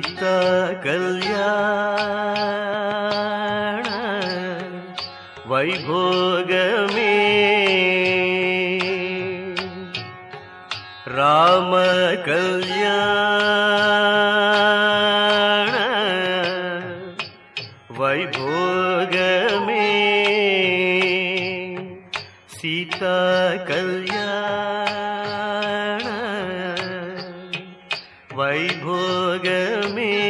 सीता कल्याण वैभोगमे राम कल्याण वैभोगमे सीता कल्याण वैभोगमे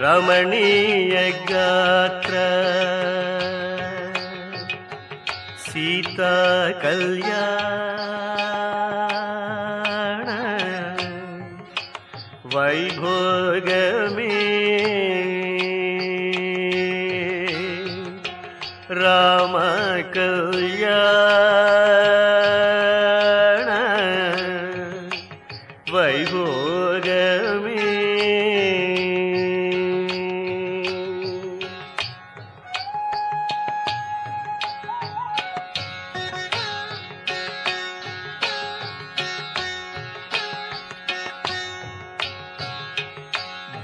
ரமணீய காற்ற சீதா கல்யாண. வைபோகமே. ராம கல்யாண.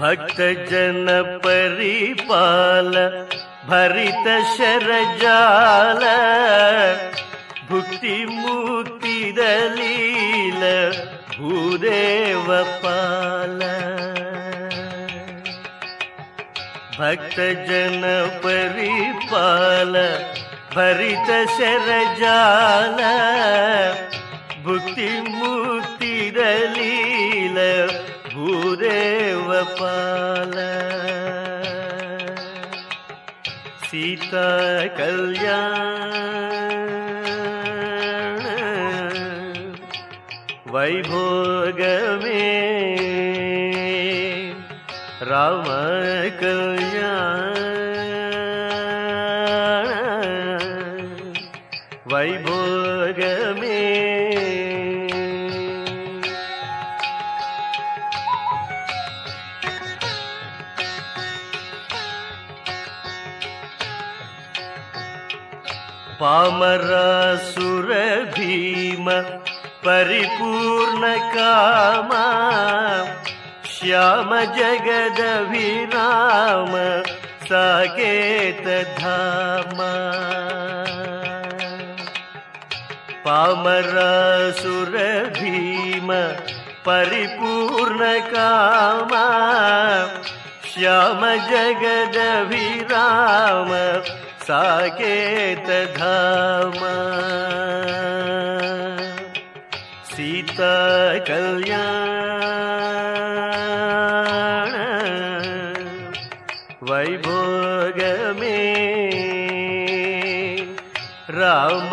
भक्तजन परिपाल भरित शरजाल भुक्ति मुक्ति दलील भूदेव पाल भक्तजन परिपाल भरित शरजाल भुक्ति मुक्ति दलील भूदेव पाल। सीता कल्याण वैभोगमे राम कल्याण वैभोगमे पामरासुर भीम श्याम जगदभिराम साकेत धाम पामरासुर श्याम जगदभिराम साकेत धाम। सीता कल्याण। वैभोगमे राम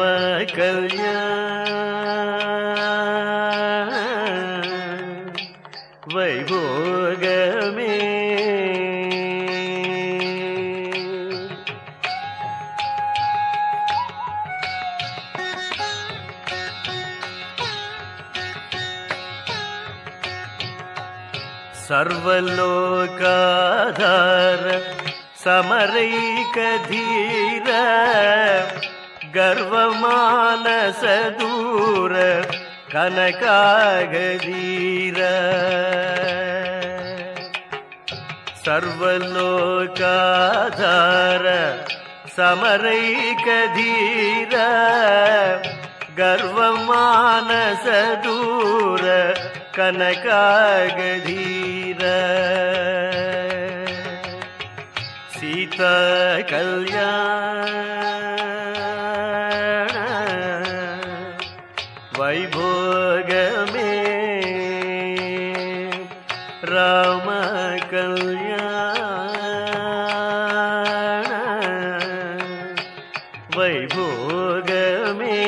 कल्याण सर्वलोकाधार समरैकधीर गर्वमानस दूर कनकागधीर सर्वलोकाधार समरैकधीर गर्वमानस दूर कनकागधीर। सीता कल्याण वैभोगमी राम कल्याण वैभोगमे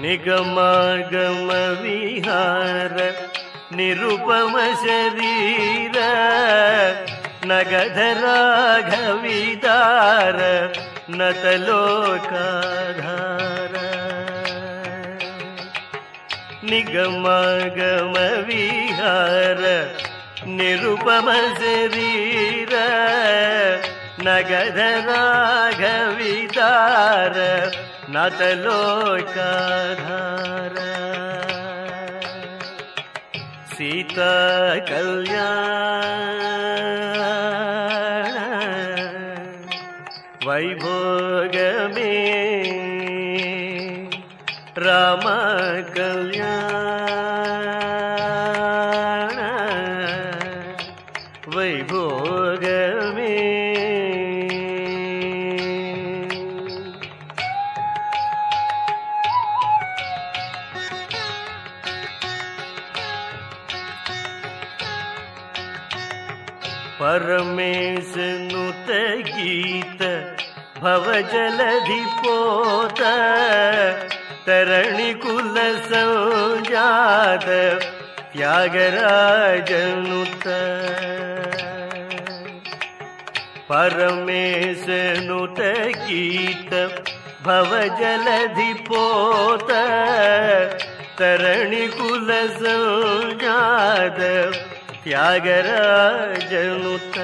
నిగమాగమ విహార నిరుపమ శరీర నగధరాఘవిదార నతలోకాధార. నిగమాగమ విహార నిరుపమ శరీర నగధరాఘవిదార नतलोकाधार सीता कल्याण। वैभोगमे राम कल्याण परमेश नुत गीत भव जलधि पोत तरणि कुल संजात त्यागराजनुत परमेश नुत गीत भव जलधि पोत तरणि कुल संजात त्यागराजनुत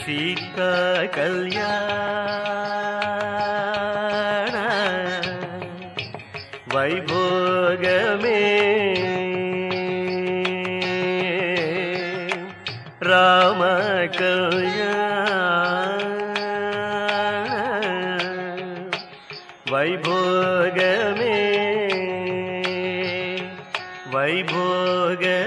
सीता कल्याण वैभोगमे